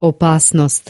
opasnost.